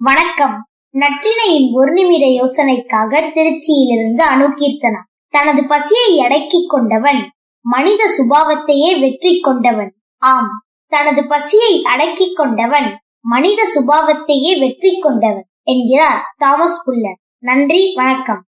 வணக்கம். நற்றினையின் ஒரு நிமிட யோசனைக்காக திருச்சியிலிருந்து அணுகீர்த்தனா தனது பசியை அடக்கிக் கொண்டவன் மனித சுபாவத்தையே வெற்றி கொண்டவன். ஆம் தனது பசியை அடக்கிக் கொண்டவன் மனித சுபாவத்தையே வெற்றி கொண்டவன் என்கிறார் தாமஸ் புல்லர் நன்றி வணக்கம்.